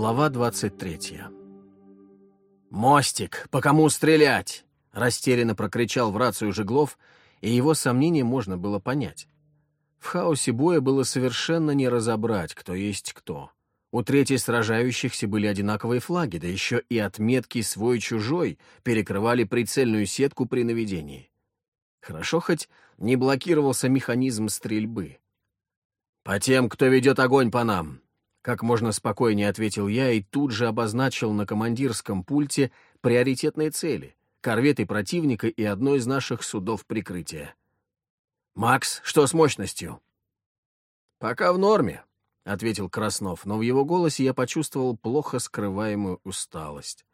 Глава 23 «Мостик! По кому стрелять?» — растерянно прокричал в рацию Жеглов, и его сомнения можно было понять. В хаосе боя было совершенно не разобрать, кто есть кто. У третьей сражающихся были одинаковые флаги, да еще и отметки «свой-чужой» перекрывали прицельную сетку при наведении. Хорошо хоть не блокировался механизм стрельбы. «По тем, кто ведет огонь по нам!» Как можно спокойнее ответил я и тут же обозначил на командирском пульте приоритетные цели — корветы противника и одно из наших судов прикрытия. «Макс, что с мощностью?» «Пока в норме», — ответил Краснов, но в его голосе я почувствовал плохо скрываемую усталость.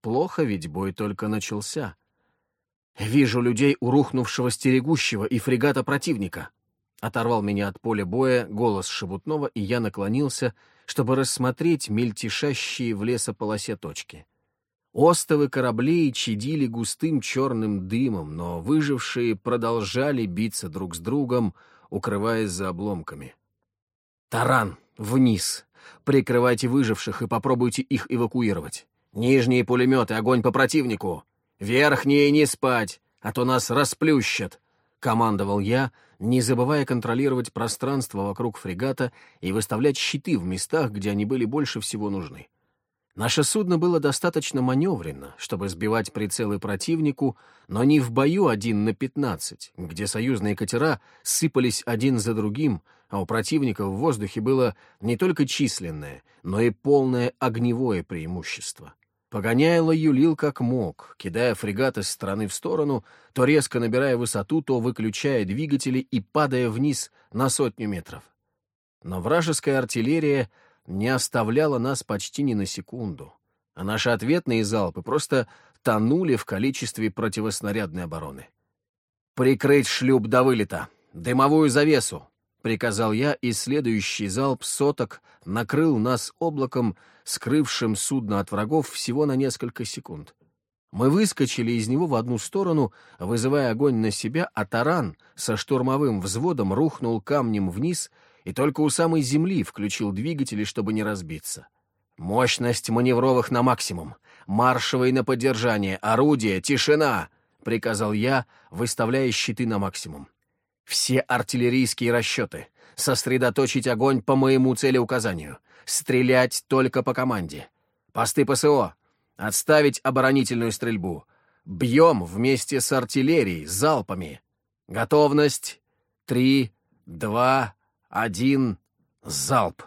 Плохо, ведь бой только начался. «Вижу людей у рухнувшего стерегущего и фрегата противника», Оторвал меня от поля боя голос Шебутнова, и я наклонился, чтобы рассмотреть мельтешащие в лесополосе точки. Остовы кораблей чадили густым черным дымом, но выжившие продолжали биться друг с другом, укрываясь за обломками. «Таран! Вниз! Прикрывайте выживших и попробуйте их эвакуировать. Нижние пулеметы, огонь по противнику! Верхние не спать, а то нас расплющат!» — командовал я, не забывая контролировать пространство вокруг фрегата и выставлять щиты в местах, где они были больше всего нужны. Наше судно было достаточно маневренно, чтобы сбивать прицелы противнику, но не в бою один на пятнадцать, где союзные катера сыпались один за другим, а у противника в воздухе было не только численное, но и полное огневое преимущество. Погоняйло юлил как мог, кидая фрегат из стороны в сторону, то резко набирая высоту, то выключая двигатели и падая вниз на сотню метров. Но вражеская артиллерия не оставляла нас почти ни на секунду, а наши ответные залпы просто тонули в количестве противоснарядной обороны. «Прикрыть шлюп до вылета! Дымовую завесу! Приказал я, и следующий залп соток накрыл нас облаком, скрывшим судно от врагов всего на несколько секунд. Мы выскочили из него в одну сторону, вызывая огонь на себя, а таран со штурмовым взводом рухнул камнем вниз и только у самой земли включил двигатели, чтобы не разбиться. «Мощность маневровых на максимум! Маршевые на поддержание! Орудие! Тишина!» — приказал я, выставляя щиты на максимум. Все артиллерийские расчеты. Сосредоточить огонь по моему целеуказанию. Стрелять только по команде. Посты ПСО. Отставить оборонительную стрельбу. Бьем вместе с артиллерией, залпами. Готовность. Три, два, один. Залп.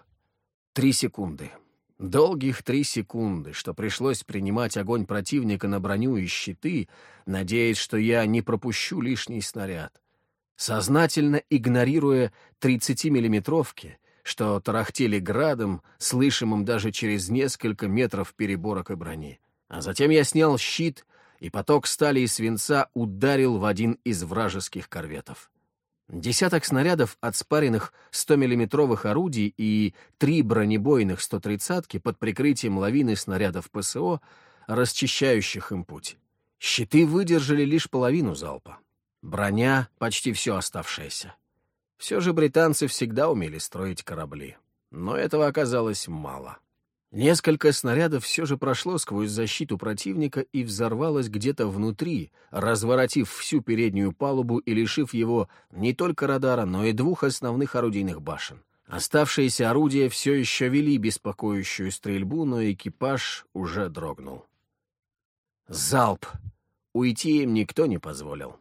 Три секунды. Долгих три секунды, что пришлось принимать огонь противника на броню и щиты, надеясь, что я не пропущу лишний снаряд сознательно игнорируя 30-миллиметровки, что тарахтели градом, слышимым даже через несколько метров переборок и брони. А затем я снял щит, и поток стали и свинца ударил в один из вражеских корветов. Десяток снарядов от спаренных 100-миллиметровых орудий и три бронебойных 130-ки под прикрытием лавины снарядов ПСО, расчищающих им путь. Щиты выдержали лишь половину залпа. Броня — почти все оставшееся. Все же британцы всегда умели строить корабли. Но этого оказалось мало. Несколько снарядов все же прошло сквозь защиту противника и взорвалось где-то внутри, разворотив всю переднюю палубу и лишив его не только радара, но и двух основных орудийных башен. Оставшиеся орудия все еще вели беспокоящую стрельбу, но экипаж уже дрогнул. Залп! Уйти им никто не позволил.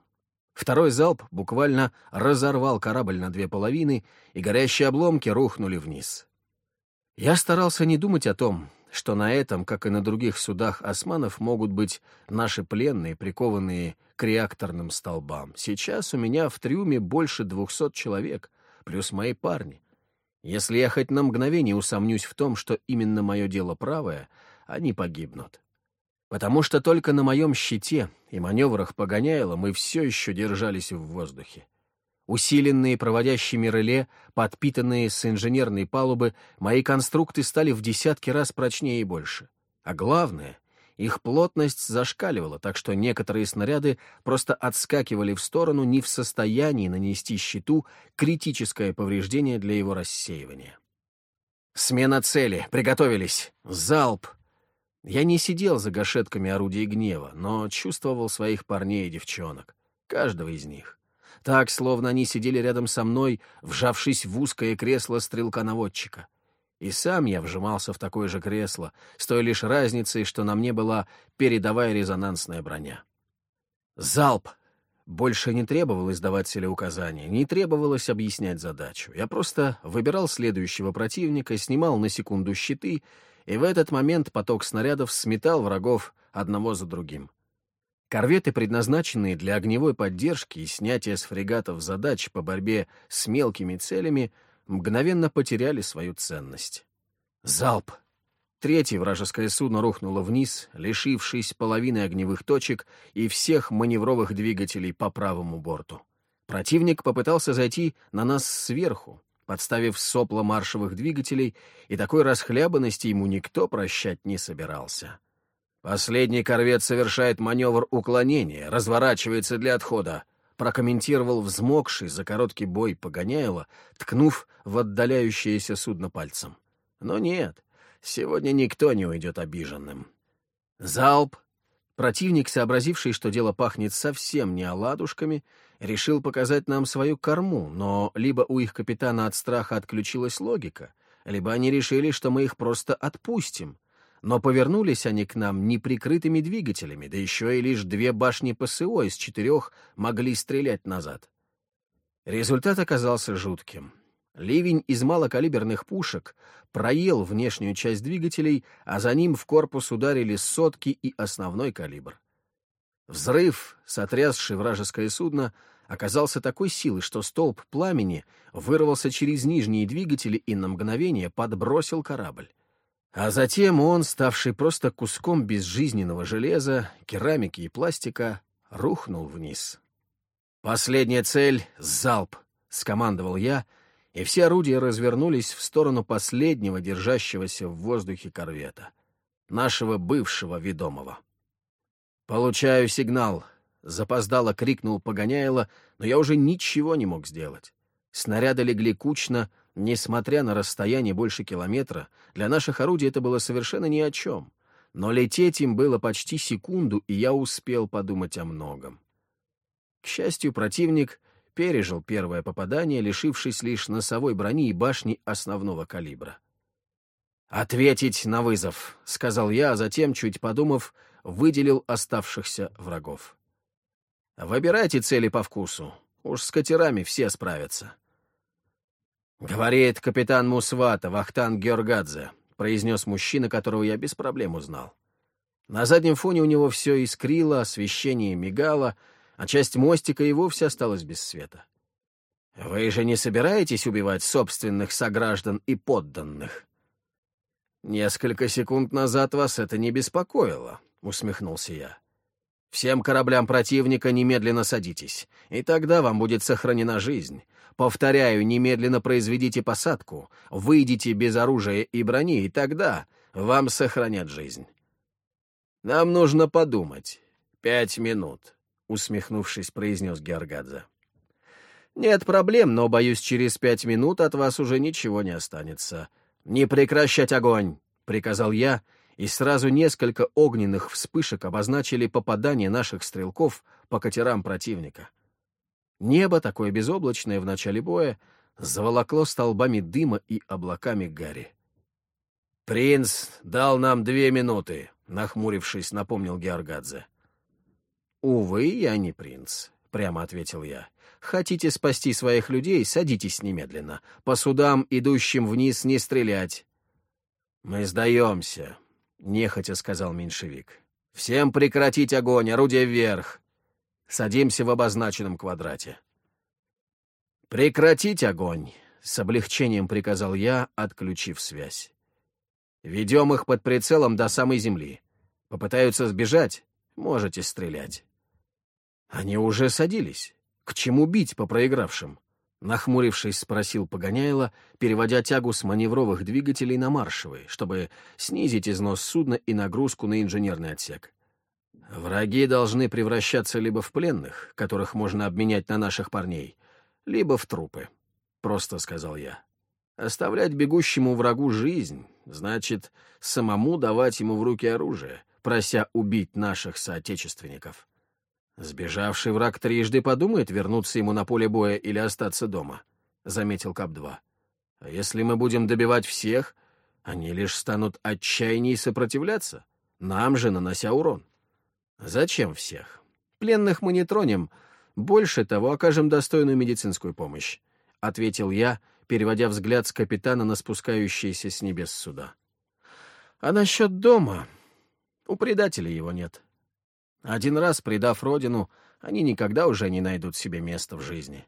Второй залп буквально разорвал корабль на две половины, и горящие обломки рухнули вниз. Я старался не думать о том, что на этом, как и на других судах османов, могут быть наши пленные, прикованные к реакторным столбам. Сейчас у меня в трюме больше двухсот человек, плюс мои парни. Если я хоть на мгновение усомнюсь в том, что именно мое дело правое, они погибнут потому что только на моем щите и маневрах погоняйло мы все еще держались в воздухе. Усиленные проводящими реле, подпитанные с инженерной палубы, мои конструкты стали в десятки раз прочнее и больше. А главное, их плотность зашкаливала, так что некоторые снаряды просто отскакивали в сторону, не в состоянии нанести щиту критическое повреждение для его рассеивания. «Смена цели! Приготовились! Залп!» Я не сидел за гашетками орудий гнева, но чувствовал своих парней и девчонок, каждого из них. Так, словно они сидели рядом со мной, вжавшись в узкое кресло стрелка-наводчика. И сам я вжимался в такое же кресло, с той лишь разницей, что на мне была передовая резонансная броня. Залп! Больше не требовалось давать указания, не требовалось объяснять задачу. Я просто выбирал следующего противника, снимал на секунду щиты, и в этот момент поток снарядов сметал врагов одного за другим. Корветы, предназначенные для огневой поддержки и снятия с фрегатов задач по борьбе с мелкими целями, мгновенно потеряли свою ценность. Залп! Третье вражеское судно рухнуло вниз, лишившись половины огневых точек и всех маневровых двигателей по правому борту. Противник попытался зайти на нас сверху, подставив сопла маршевых двигателей, и такой расхлябанности ему никто прощать не собирался. «Последний корвет совершает маневр уклонения, разворачивается для отхода», прокомментировал взмокший за короткий бой Погоняйло, ткнув в отдаляющееся судно пальцем. Но нет, Сегодня никто не уйдет обиженным. Залп. Противник, сообразивший, что дело пахнет совсем не оладушками, решил показать нам свою корму, но либо у их капитана от страха отключилась логика, либо они решили, что мы их просто отпустим. Но повернулись они к нам неприкрытыми двигателями, да еще и лишь две башни ПСО из четырех могли стрелять назад. Результат оказался жутким. Ливень из малокалиберных пушек проел внешнюю часть двигателей, а за ним в корпус ударили сотки и основной калибр. Взрыв, сотрясший вражеское судно, оказался такой силы, что столб пламени вырвался через нижние двигатели и на мгновение подбросил корабль. А затем он, ставший просто куском безжизненного железа, керамики и пластика, рухнул вниз. «Последняя цель — залп!» — скомандовал я — и все орудия развернулись в сторону последнего держащегося в воздухе корвета, нашего бывшего ведомого. «Получаю сигнал», — запоздало крикнул Погоняйло, но я уже ничего не мог сделать. Снаряды легли кучно, несмотря на расстояние больше километра, для наших орудий это было совершенно ни о чем. Но лететь им было почти секунду, и я успел подумать о многом. К счастью, противник пережил первое попадание, лишившись лишь носовой брони и башни основного калибра. «Ответить на вызов», — сказал я, а затем, чуть подумав, выделил оставшихся врагов. «Выбирайте цели по вкусу. Уж с катерами все справятся». «Говорит капитан Мусвата, Вахтан Георгадзе», — произнес мужчина, которого я без проблем узнал. На заднем фоне у него все искрило, освещение мигало — а часть мостика и вовсе осталась без света. Вы же не собираетесь убивать собственных сограждан и подданных? Несколько секунд назад вас это не беспокоило, усмехнулся я. Всем кораблям противника немедленно садитесь, и тогда вам будет сохранена жизнь. Повторяю, немедленно произведите посадку, выйдите без оружия и брони, и тогда вам сохранят жизнь. Нам нужно подумать. Пять минут. — усмехнувшись, произнес Георгадзе. «Нет проблем, но, боюсь, через пять минут от вас уже ничего не останется. Не прекращать огонь!» — приказал я, и сразу несколько огненных вспышек обозначили попадание наших стрелков по катерам противника. Небо, такое безоблачное в начале боя, заволокло столбами дыма и облаками гари. «Принц дал нам две минуты», — нахмурившись, напомнил Георгадзе. «Увы, я не принц», — прямо ответил я. «Хотите спасти своих людей, садитесь немедленно. По судам, идущим вниз, не стрелять». «Мы сдаемся», — нехотя сказал меньшевик. «Всем прекратить огонь, орудие вверх. Садимся в обозначенном квадрате». «Прекратить огонь», — с облегчением приказал я, отключив связь. «Ведем их под прицелом до самой земли. Попытаются сбежать, можете стрелять». Они уже садились. К чему бить по проигравшим? Нахмурившись, спросил Погоняйло, переводя тягу с маневровых двигателей на маршевые, чтобы снизить износ судна и нагрузку на инженерный отсек. Враги должны превращаться либо в пленных, которых можно обменять на наших парней, либо в трупы, — просто сказал я. Оставлять бегущему врагу жизнь значит самому давать ему в руки оружие, прося убить наших соотечественников. Сбежавший враг трижды подумает, вернуться ему на поле боя или остаться дома, — заметил Кап-2. А если мы будем добивать всех, они лишь станут отчаяннее сопротивляться, нам же нанося урон. Зачем всех? Пленных мы не тронем, больше того, окажем достойную медицинскую помощь, — ответил я, — переводя взгляд с капитана на спускающиеся с небес суда. А насчет дома? У предателей его нет. Один раз, предав родину, они никогда уже не найдут себе места в жизни.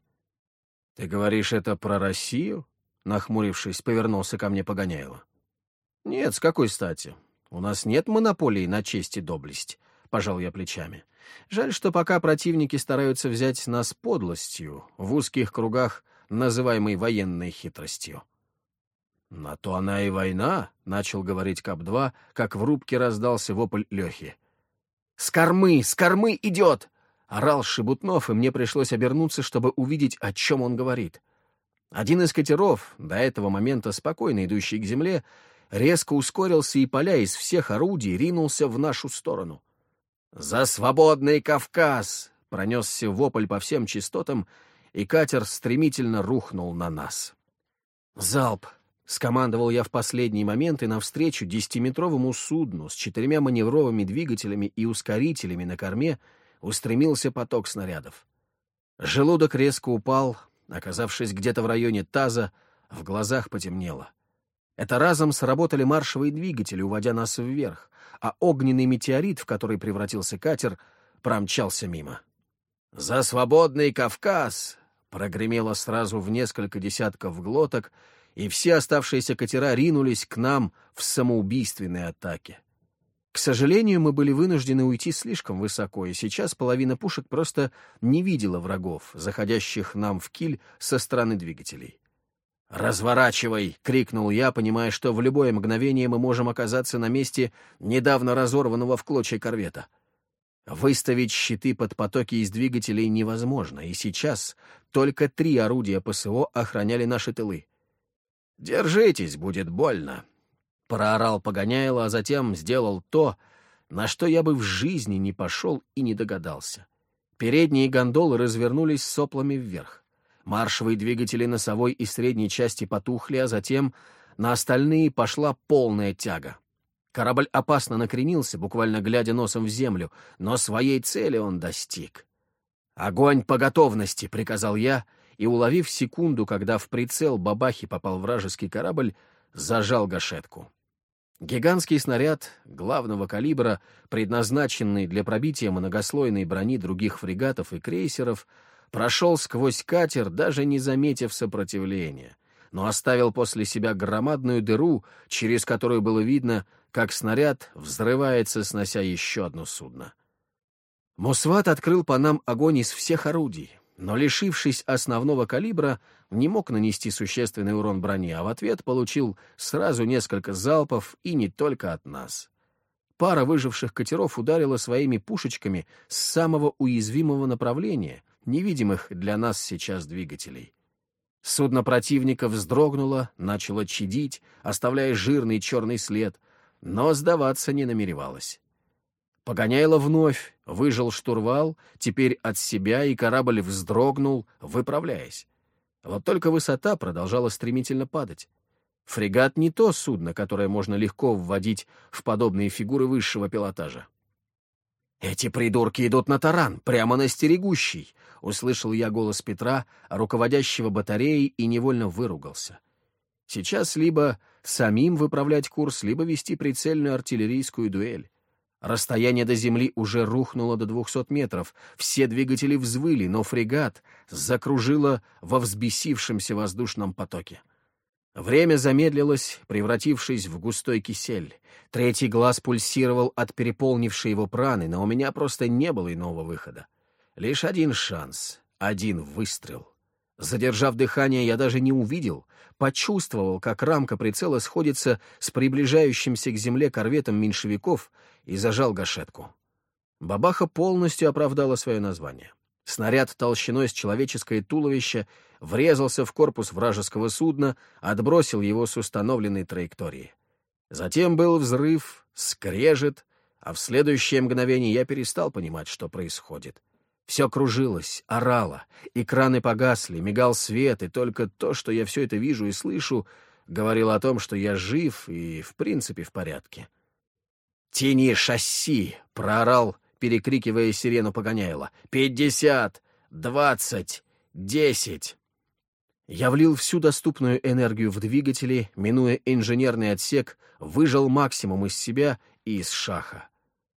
— Ты говоришь это про Россию? — нахмурившись, повернулся ко мне Погоняйло. — Нет, с какой стати? У нас нет монополии на честь и доблесть, — пожал я плечами. Жаль, что пока противники стараются взять нас подлостью, в узких кругах называемой военной хитростью. «На то она и война», — начал говорить Кап-2, как в рубке раздался вопль Лехи. «С кормы! С кормы идет!» — орал Шебутнов, и мне пришлось обернуться, чтобы увидеть, о чем он говорит. Один из катеров, до этого момента спокойно идущий к земле, резко ускорился и, поля из всех орудий, ринулся в нашу сторону. «За свободный Кавказ!» — пронесся вопль по всем частотам — и катер стремительно рухнул на нас. «Залп!» — скомандовал я в последний момент, и навстречу десятиметровому судну с четырьмя маневровыми двигателями и ускорителями на корме устремился поток снарядов. Желудок резко упал, оказавшись где-то в районе таза, в глазах потемнело. Это разом сработали маршевые двигатели, уводя нас вверх, а огненный метеорит, в который превратился катер, промчался мимо. «За свободный Кавказ!» прогремело сразу в несколько десятков глоток, и все оставшиеся катера ринулись к нам в самоубийственной атаке. К сожалению, мы были вынуждены уйти слишком высоко, и сейчас половина пушек просто не видела врагов, заходящих нам в киль со стороны двигателей. «Разворачивай!» — крикнул я, понимая, что в любое мгновение мы можем оказаться на месте недавно разорванного в клочья корвета. Выставить щиты под потоки из двигателей невозможно, и сейчас только три орудия ПСО охраняли наши тылы. «Держитесь, будет больно», — проорал Погоняйло, а затем сделал то, на что я бы в жизни не пошел и не догадался. Передние гондолы развернулись соплами вверх. Маршевые двигатели носовой и средней части потухли, а затем на остальные пошла полная тяга. Корабль опасно накренился, буквально глядя носом в землю, но своей цели он достиг. «Огонь по готовности!» — приказал я, и, уловив секунду, когда в прицел бабахи попал вражеский корабль, зажал гашетку. Гигантский снаряд главного калибра, предназначенный для пробития многослойной брони других фрегатов и крейсеров, прошел сквозь катер, даже не заметив сопротивления, но оставил после себя громадную дыру, через которую было видно, как снаряд взрывается, снося еще одно судно. Мусват открыл по нам огонь из всех орудий, но, лишившись основного калибра, не мог нанести существенный урон броне, а в ответ получил сразу несколько залпов и не только от нас. Пара выживших катеров ударила своими пушечками с самого уязвимого направления, невидимых для нас сейчас двигателей. Судно противника вздрогнуло, начало чадить, оставляя жирный черный след, но сдаваться не намеревалась. Погоняйло вновь, выжил штурвал, теперь от себя, и корабль вздрогнул, выправляясь. Вот только высота продолжала стремительно падать. Фрегат не то судно, которое можно легко вводить в подобные фигуры высшего пилотажа. «Эти придурки идут на таран, прямо на стерегущий!» — услышал я голос Петра, руководящего батареей, и невольно выругался. Сейчас либо самим выправлять курс, либо вести прицельную артиллерийскую дуэль. Расстояние до земли уже рухнуло до двухсот метров, все двигатели взвыли, но фрегат закружило во взбесившемся воздушном потоке. Время замедлилось, превратившись в густой кисель. Третий глаз пульсировал от переполнившей его праны, но у меня просто не было иного выхода. Лишь один шанс, один выстрел. Задержав дыхание, я даже не увидел, почувствовал, как рамка прицела сходится с приближающимся к земле корветом меньшевиков и зажал гашетку. Бабаха полностью оправдала свое название. Снаряд толщиной с человеческое туловище врезался в корпус вражеского судна, отбросил его с установленной траектории. Затем был взрыв, скрежет, а в следующее мгновение я перестал понимать, что происходит. Все кружилось, орало, экраны погасли, мигал свет, и только то, что я все это вижу и слышу, говорило о том, что я жив и, в принципе, в порядке. «Тяни шасси!» — проорал, перекрикивая сирену Погоняйла. «Пятьдесят! Двадцать! Десять!» Я влил всю доступную энергию в двигатели, минуя инженерный отсек, выжал максимум из себя и из шаха.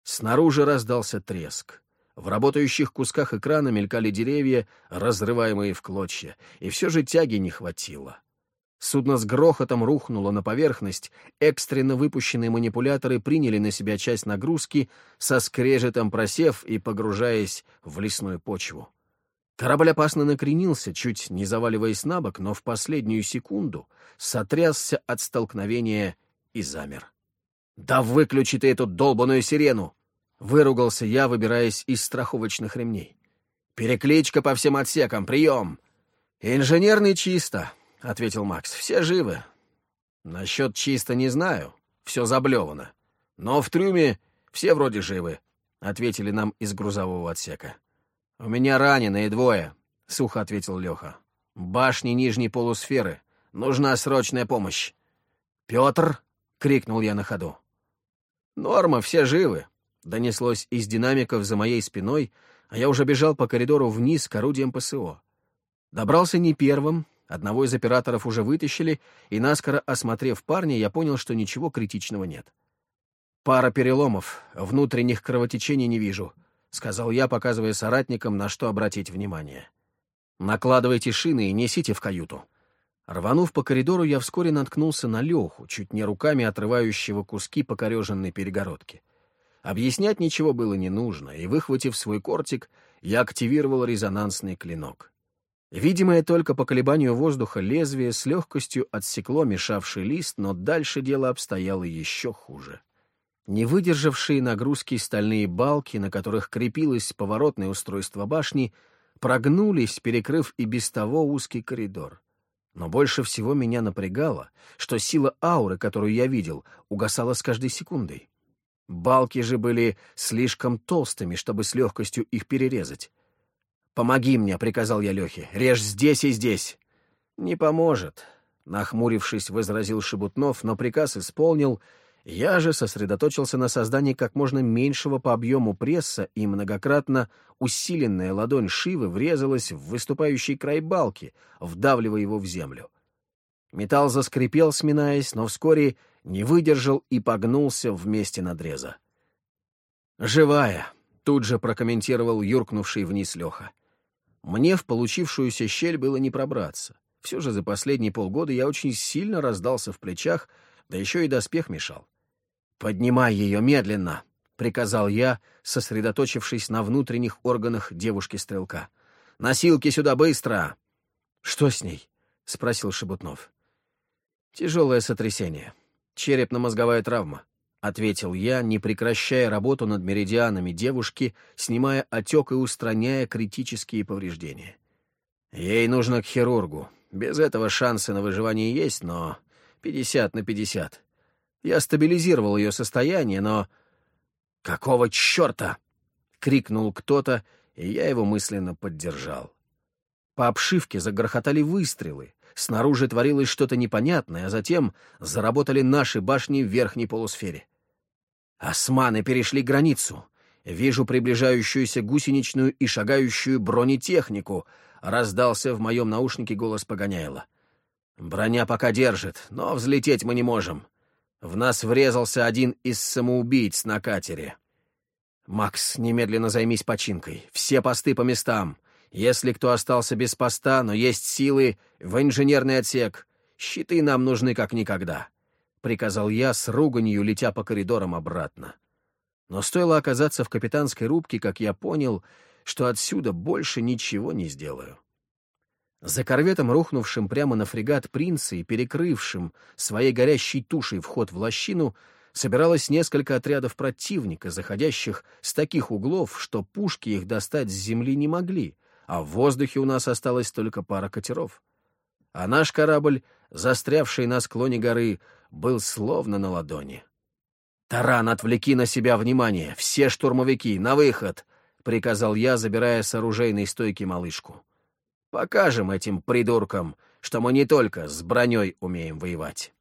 Снаружи раздался треск. В работающих кусках экрана мелькали деревья, разрываемые в клочья, и все же тяги не хватило. Судно с грохотом рухнуло на поверхность, экстренно выпущенные манипуляторы приняли на себя часть нагрузки, со скрежетом просев и погружаясь в лесную почву. Корабль опасно накренился, чуть не заваливаясь на бок, но в последнюю секунду сотрясся от столкновения и замер. «Да выключи ты эту долбаную сирену!» — выругался я, выбираясь из страховочных ремней. «Перекличка по всем отсекам, прием!» «Инженерный чисто», — ответил Макс. «Все живы. Насчет чисто не знаю, все заблевано. Но в трюме все вроде живы», — ответили нам из грузового отсека. «У меня раненые двое», — сухо ответил Леха. «Башни нижней полусферы. Нужна срочная помощь». «Петр!» — крикнул я на ходу. «Норма, все живы», — донеслось из динамиков за моей спиной, а я уже бежал по коридору вниз к орудиям ПСО. Добрался не первым, одного из операторов уже вытащили, и наскоро осмотрев парня, я понял, что ничего критичного нет. «Пара переломов, внутренних кровотечений не вижу», — сказал я, показывая соратникам, на что обратить внимание. «Накладывайте шины и несите в каюту». Рванув по коридору, я вскоре наткнулся на Леху, чуть не руками отрывающего куски покореженной перегородки. Объяснять ничего было не нужно, и, выхватив свой кортик, я активировал резонансный клинок. Видимое только по колебанию воздуха лезвие с легкостью отсекло мешавший лист, но дальше дело обстояло еще хуже. Не выдержавшие нагрузки стальные балки, на которых крепилось поворотное устройство башни, прогнулись, перекрыв и без того узкий коридор. Но больше всего меня напрягало, что сила ауры, которую я видел, угасала с каждой секундой. Балки же были слишком толстыми, чтобы с легкостью их перерезать. «Помоги мне», — приказал я Лехе, — «режь здесь и здесь». «Не поможет», — нахмурившись, возразил Шебутнов, но приказ исполнил — я же сосредоточился на создании как можно меньшего по объему пресса, и многократно усиленная ладонь Шивы врезалась в выступающий край балки, вдавливая его в землю. Металл заскрипел, сминаясь, но вскоре не выдержал и погнулся в месте надреза. «Живая», — тут же прокомментировал юркнувший вниз Леха. Мне в получившуюся щель было не пробраться. Все же за последние полгода я очень сильно раздался в плечах, да еще и доспех мешал. «Поднимай ее медленно», — приказал я, сосредоточившись на внутренних органах девушки-стрелка. «Носилки сюда быстро!» «Что с ней?» — спросил Шебутнов. «Тяжелое сотрясение. Черепно-мозговая травма», — ответил я, не прекращая работу над меридианами девушки, снимая отек и устраняя критические повреждения. «Ей нужно к хирургу. Без этого шансы на выживание есть, но пятьдесят на пятьдесят. Я стабилизировал ее состояние, но... «Какого черта?» — крикнул кто-то, и я его мысленно поддержал. По обшивке загрохотали выстрелы, снаружи творилось что-то непонятное, а затем заработали наши башни в верхней полусфере. Османы перешли границу. Вижу приближающуюся гусеничную и шагающую бронетехнику, раздался в моем наушнике голос Погоняйла. Броня пока держит, но взлететь мы не можем. В нас врезался один из самоубийц на катере. «Макс, немедленно займись починкой. Все посты по местам. Если кто остался без поста, но есть силы, в инженерный отсек. Щиты нам нужны как никогда», — приказал я с руганью, летя по коридорам обратно. Но стоило оказаться в капитанской рубке, как я понял, что отсюда больше ничего не сделаю. За корветом, рухнувшим прямо на фрегат принца и перекрывшим своей горящей тушей вход в лощину, собиралось несколько отрядов противника, заходящих с таких углов, что пушки их достать с земли не могли, а в воздухе у нас осталась только пара катеров. А наш корабль, застрявший на склоне горы, был словно на ладони. «Таран, отвлеки на себя внимание! Все штурмовики, на выход!» — приказал я, забирая с оружейной стойки малышку. «Покажем этим придуркам, что мы не только с броней умеем воевать».